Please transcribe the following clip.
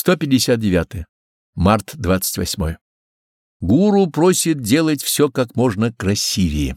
159. Март 28. Гуру просит делать все как можно красивее.